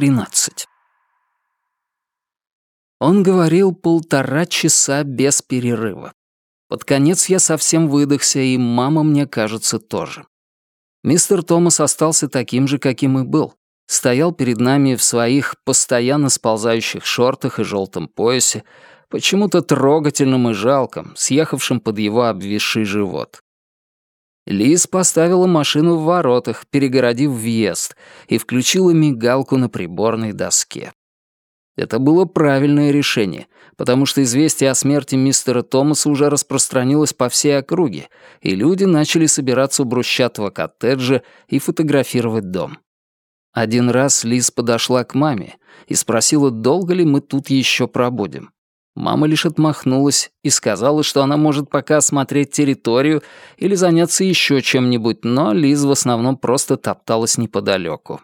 13. Он говорил полтора часа без перерыва. Под конец я совсем выдохся, и мама, мне кажется, тоже. Мистер Томас остался таким же, каким и был. Стоял перед нами в своих постоянно сползающих шортах и желтом поясе, почему-то трогательным и жалком, съехавшим под его обвисший живот. Лиз поставила машину в воротах, перегородив въезд, и включила мигалку на приборной доске. Это было правильное решение, потому что известие о смерти мистера Томаса уже распространилось по всей округе, и люди начали собираться у брусчатого коттеджа и фотографировать дом. Один раз Лиз подошла к маме и спросила, долго ли мы тут еще пробудем. Мама лишь отмахнулась и сказала, что она может пока осмотреть территорию или заняться еще чем-нибудь, но Лиз в основном просто топталась неподалеку.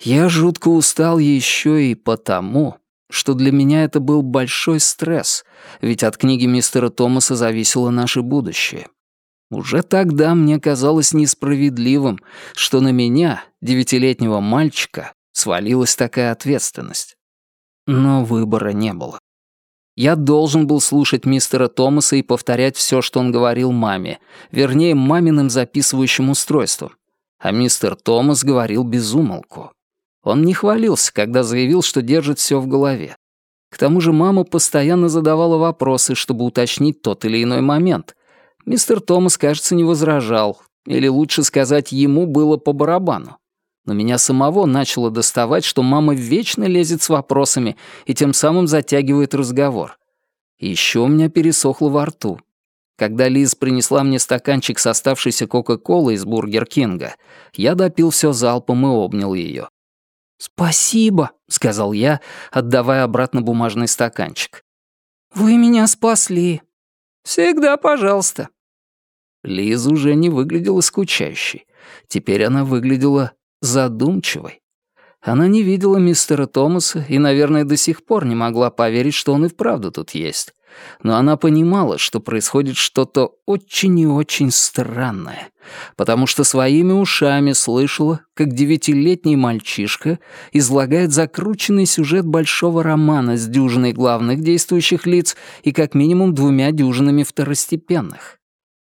Я жутко устал еще и потому, что для меня это был большой стресс, ведь от книги мистера Томаса зависело наше будущее. Уже тогда мне казалось несправедливым, что на меня, девятилетнего мальчика, свалилась такая ответственность. Но выбора не было. Я должен был слушать мистера Томаса и повторять все, что он говорил маме, вернее, маминым записывающим устройством. А мистер Томас говорил без умолку. Он не хвалился, когда заявил, что держит все в голове. К тому же мама постоянно задавала вопросы, чтобы уточнить тот или иной момент. Мистер Томас, кажется, не возражал, или лучше сказать, ему было по барабану. Но меня самого начало доставать, что мама вечно лезет с вопросами и тем самым затягивает разговор. Еще у меня пересохло во рту. Когда Лиз принесла мне стаканчик с оставшейся Кока-Колы из Бургер Кинга, я допил все залпом и обнял ее. «Спасибо», — сказал я, отдавая обратно бумажный стаканчик. «Вы меня спасли». «Всегда пожалуйста». Лиза уже не выглядела скучающей. Теперь она выглядела задумчивой. Она не видела мистера Томаса и, наверное, до сих пор не могла поверить, что он и вправду тут есть но она понимала, что происходит что-то очень и очень странное, потому что своими ушами слышала, как девятилетний мальчишка излагает закрученный сюжет большого романа с дюжиной главных действующих лиц и как минимум двумя дюжинами второстепенных.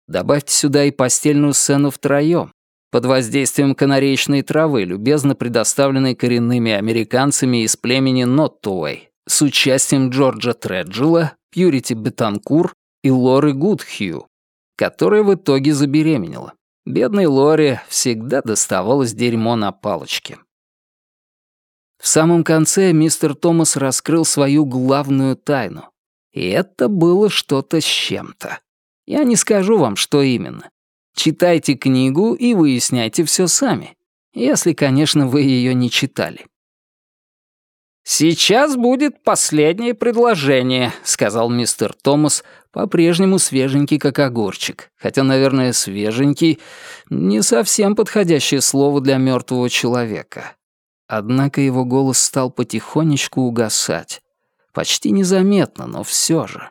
Добавьте сюда и постельную сцену втроём, под воздействием канареечной травы, любезно предоставленной коренными американцами из племени Ноттуэй, с участием Джорджа Треджела, Пьюрити Бетанкур и Лоры Гудхью, которая в итоге забеременела. Бедной Лоре всегда доставалось дерьмо на палочке. В самом конце мистер Томас раскрыл свою главную тайну. И это было что-то с чем-то. Я не скажу вам, что именно. Читайте книгу и выясняйте все сами. Если, конечно, вы ее не читали. «Сейчас будет последнее предложение», — сказал мистер Томас, по-прежнему свеженький, как огурчик. Хотя, наверное, свеженький — не совсем подходящее слово для мертвого человека. Однако его голос стал потихонечку угасать. Почти незаметно, но все же.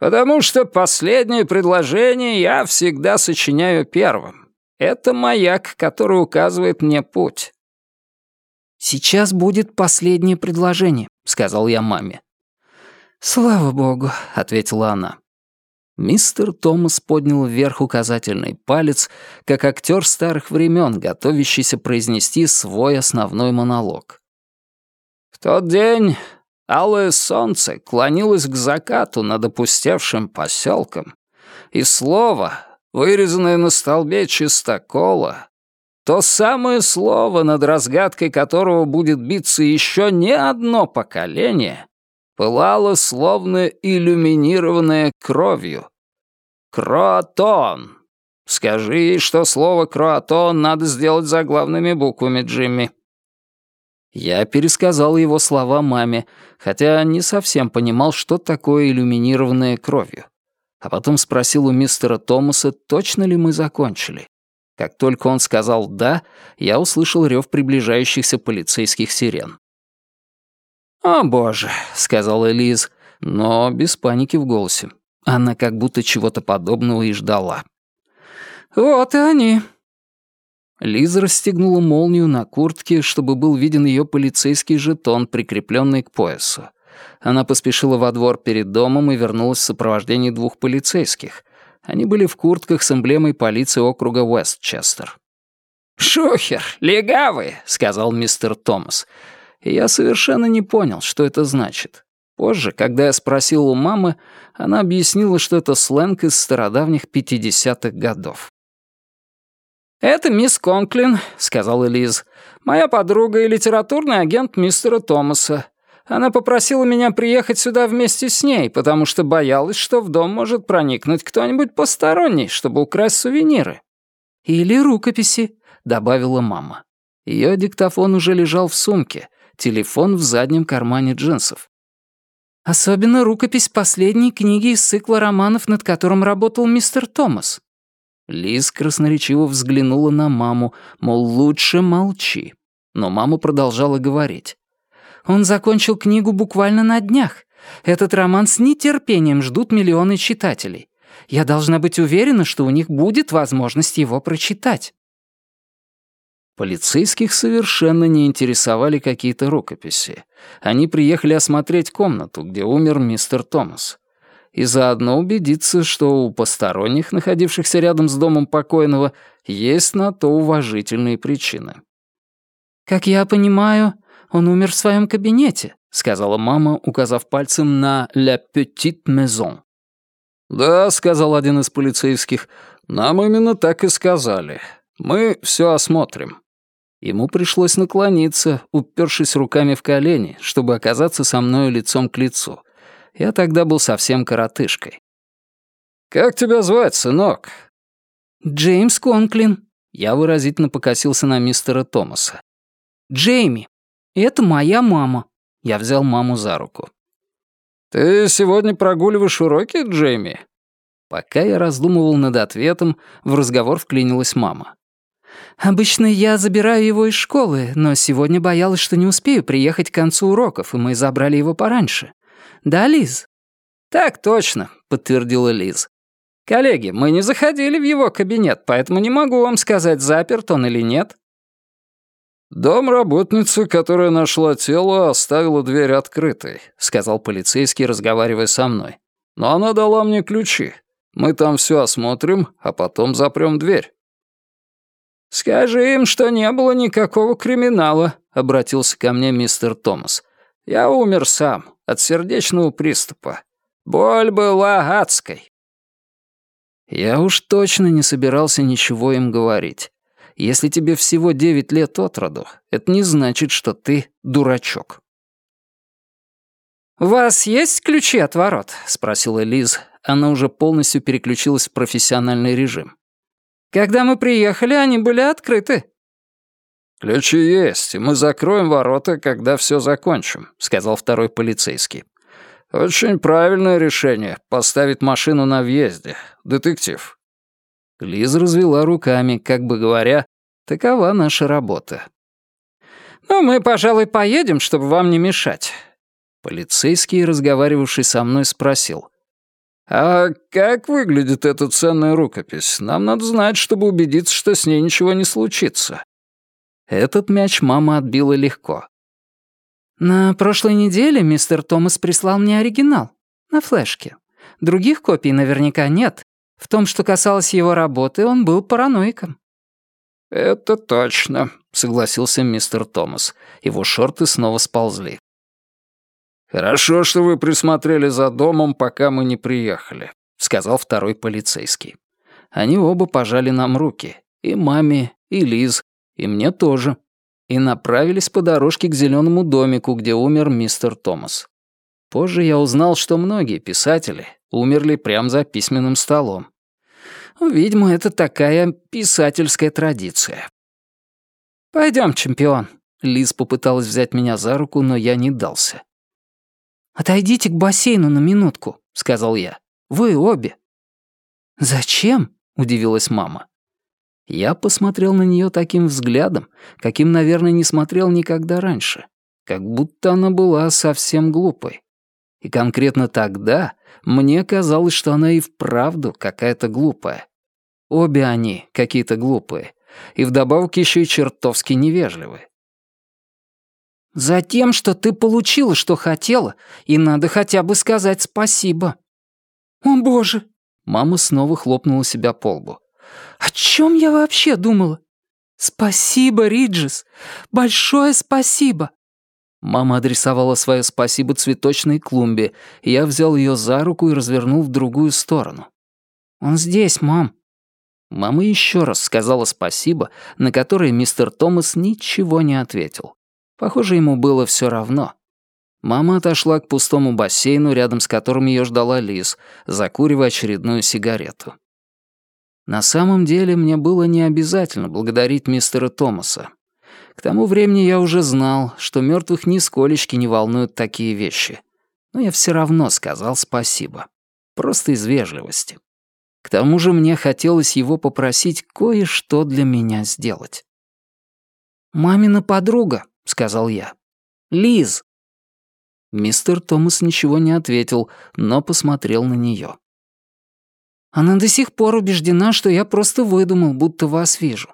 «Потому что последнее предложение я всегда сочиняю первым. Это маяк, который указывает мне путь. «Сейчас будет последнее предложение», — сказал я маме. «Слава богу», — ответила она. Мистер Томас поднял вверх указательный палец, как актер старых времен, готовящийся произнести свой основной монолог. В тот день алое солнце клонилось к закату над опустевшим поселком, и слово, вырезанное на столбе чистокола, то самое слово, над разгадкой которого будет биться еще не одно поколение, пылало словно иллюминированное кровью. Кроатон. Скажи ей, что слово «кроатон» надо сделать заглавными буквами, Джимми. Я пересказал его слова маме, хотя не совсем понимал, что такое иллюминированное кровью. А потом спросил у мистера Томаса, точно ли мы закончили. Как только он сказал «да», я услышал рев приближающихся полицейских сирен. «О, боже», — сказала Элиз, но без паники в голосе. Она как будто чего-то подобного и ждала. «Вот и они». Лиза расстегнула молнию на куртке, чтобы был виден ее полицейский жетон, прикрепленный к поясу. Она поспешила во двор перед домом и вернулась в сопровождении двух полицейских. Они были в куртках с эмблемой полиции округа Уэстчестер. «Шухер, легавые!» — сказал мистер Томас. И я совершенно не понял, что это значит. Позже, когда я спросил у мамы, она объяснила, что это сленг из стародавних 50-х годов. «Это мисс Конклин», — сказала Лиз. «Моя подруга и литературный агент мистера Томаса. Она попросила меня приехать сюда вместе с ней, потому что боялась, что в дом может проникнуть кто-нибудь посторонний, чтобы украсть сувениры». «Или рукописи», — добавила мама. Ее диктофон уже лежал в сумке, телефон в заднем кармане джинсов. Особенно рукопись последней книги из цикла романов, над которым работал мистер Томас. Лиз красноречиво взглянула на маму, мол, лучше молчи. Но мама продолжала говорить. Он закончил книгу буквально на днях. Этот роман с нетерпением ждут миллионы читателей. Я должна быть уверена, что у них будет возможность его прочитать. Полицейских совершенно не интересовали какие-то рукописи. Они приехали осмотреть комнату, где умер мистер Томас. И заодно убедиться, что у посторонних, находившихся рядом с домом покойного, есть на то уважительные причины. «Как я понимаю, он умер в своем кабинете», — сказала мама, указав пальцем на «La Petite Maison». «Да», — сказал один из полицейских, — «нам именно так и сказали. Мы все осмотрим». Ему пришлось наклониться, упершись руками в колени, чтобы оказаться со мною лицом к лицу. Я тогда был совсем коротышкой. «Как тебя звать, сынок?» «Джеймс Конклин». Я выразительно покосился на мистера Томаса. «Джейми, это моя мама». Я взял маму за руку. «Ты сегодня прогуливаешь уроки, Джейми?» Пока я раздумывал над ответом, в разговор вклинилась мама. Обычно я забираю его из школы, но сегодня боялась, что не успею приехать к концу уроков, и мы забрали его пораньше. Да, Лиз?» «Так точно», — подтвердила Лиз. «Коллеги, мы не заходили в его кабинет, поэтому не могу вам сказать, заперт он или нет». «Дом работницы, которая нашла тело, оставила дверь открытой», — сказал полицейский, разговаривая со мной. «Но она дала мне ключи. Мы там все осмотрим, а потом запрем дверь». «Скажи им, что не было никакого криминала», — обратился ко мне мистер Томас. «Я умер сам, от сердечного приступа. Боль была адской». Я уж точно не собирался ничего им говорить. Если тебе всего девять лет от роду, это не значит, что ты дурачок. «У вас есть ключи от ворот?» — спросила Лиз. Она уже полностью переключилась в профессиональный режим. Когда мы приехали, они были открыты». «Ключи есть, и мы закроем ворота, когда все закончим», — сказал второй полицейский. «Очень правильное решение — поставить машину на въезде. Детектив». Лиза развела руками, как бы говоря, «Такова наша работа». «Ну, мы, пожалуй, поедем, чтобы вам не мешать». Полицейский, разговаривавший со мной, спросил. «А как выглядит эта ценная рукопись? Нам надо знать, чтобы убедиться, что с ней ничего не случится». Этот мяч мама отбила легко. «На прошлой неделе мистер Томас прислал мне оригинал. На флешке. Других копий наверняка нет. В том, что касалось его работы, он был параноиком». «Это точно», — согласился мистер Томас. Его шорты снова сползли. «Хорошо, что вы присмотрели за домом, пока мы не приехали», — сказал второй полицейский. Они оба пожали нам руки. И маме, и Лиз, и мне тоже. И направились по дорожке к зеленому домику, где умер мистер Томас. Позже я узнал, что многие писатели умерли прямо за письменным столом. Видимо, это такая писательская традиция. «Пойдем, чемпион». Лиз попыталась взять меня за руку, но я не дался. «Отойдите к бассейну на минутку», — сказал я. «Вы обе». «Зачем?» — удивилась мама. Я посмотрел на нее таким взглядом, каким, наверное, не смотрел никогда раньше. Как будто она была совсем глупой. И конкретно тогда мне казалось, что она и вправду какая-то глупая. Обе они какие-то глупые. и вдобавок еще и чертовски невежливы. «Затем, что ты получила, что хотела, и надо хотя бы сказать спасибо». «О, боже!» Мама снова хлопнула себя по лбу. «О чем я вообще думала? Спасибо, Риджис! Большое спасибо!» Мама адресовала свое спасибо цветочной клумбе, я взял ее за руку и развернул в другую сторону. «Он здесь, мам». Мама еще раз сказала спасибо, на которое мистер Томас ничего не ответил. Похоже, ему было все равно. Мама отошла к пустому бассейну, рядом с которым ее ждала Лиз, закуривая очередную сигарету. На самом деле мне было не обязательно благодарить мистера Томаса. К тому времени я уже знал, что мертвых нисколечки не волнуют такие вещи. Но я все равно сказал спасибо. Просто из вежливости. К тому же мне хотелось его попросить кое-что для меня сделать. «Мамина подруга», — сказал я. «Лиз». Мистер Томас ничего не ответил, но посмотрел на нее. «Она до сих пор убеждена, что я просто выдумал, будто вас вижу.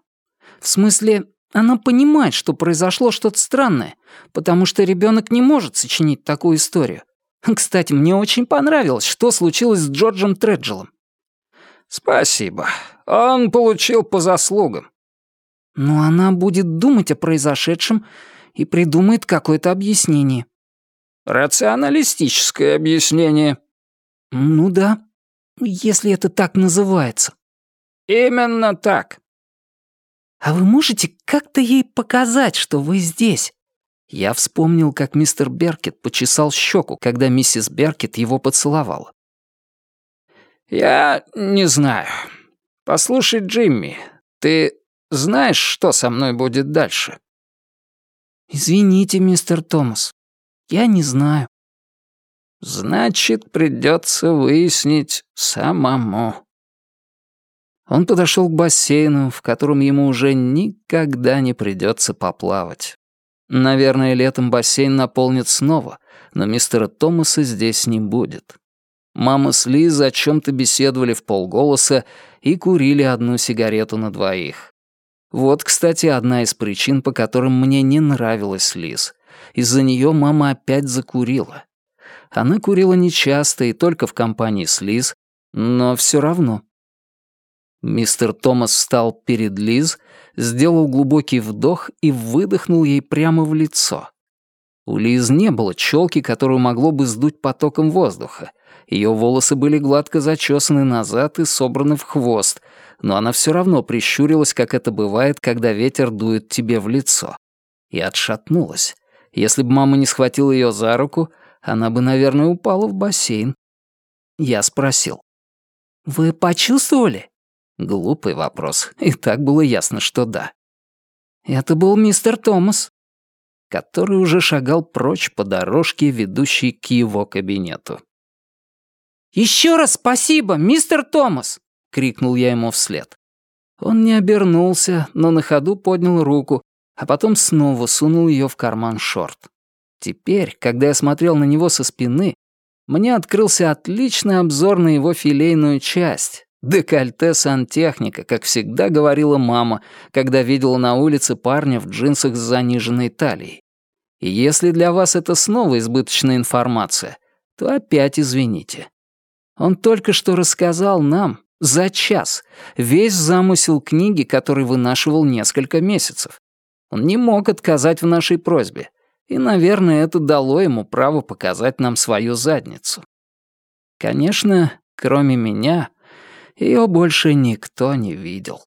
В смысле, она понимает, что произошло что-то странное, потому что ребенок не может сочинить такую историю. Кстати, мне очень понравилось, что случилось с Джорджем Треджелом. «Спасибо. Он получил по заслугам». Но она будет думать о произошедшем и придумает какое-то объяснение. Рационалистическое объяснение. Ну да, если это так называется. Именно так. А вы можете как-то ей показать, что вы здесь? Я вспомнил, как мистер Беркет почесал щеку, когда миссис Беркет его поцеловала. «Я не знаю. Послушай, Джимми, ты знаешь, что со мной будет дальше?» «Извините, мистер Томас, я не знаю». «Значит, придется выяснить самому». Он подошел к бассейну, в котором ему уже никогда не придется поплавать. Наверное, летом бассейн наполнит снова, но мистера Томаса здесь не будет. Мама с Лиз о чем-то беседовали в полголоса и курили одну сигарету на двоих. Вот, кстати, одна из причин, по которым мне не нравилась Лиз. Из-за нее мама опять закурила. Она курила нечасто и только в компании с Лиз, но все равно. Мистер Томас встал перед Лиз, сделал глубокий вдох и выдохнул ей прямо в лицо. У Лиз не было челки, которую могло бы сдуть потоком воздуха, ее волосы были гладко зачесаны назад и собраны в хвост, но она все равно прищурилась, как это бывает, когда ветер дует тебе в лицо. И отшатнулась. Если бы мама не схватила ее за руку, она бы, наверное, упала в бассейн. Я спросил. «Вы почувствовали?» Глупый вопрос. И так было ясно, что да. «Это был мистер Томас», который уже шагал прочь по дорожке, ведущей к его кабинету. «Еще раз спасибо, мистер Томас!» — крикнул я ему вслед. Он не обернулся, но на ходу поднял руку, а потом снова сунул ее в карман шорт. Теперь, когда я смотрел на него со спины, мне открылся отличный обзор на его филейную часть. Декольте сантехника, как всегда говорила мама, когда видела на улице парня в джинсах с заниженной талией. И если для вас это снова избыточная информация, то опять извините. Он только что рассказал нам, за час, весь замысел книги, который вынашивал несколько месяцев. Он не мог отказать в нашей просьбе, и, наверное, это дало ему право показать нам свою задницу. Конечно, кроме меня, ее больше никто не видел.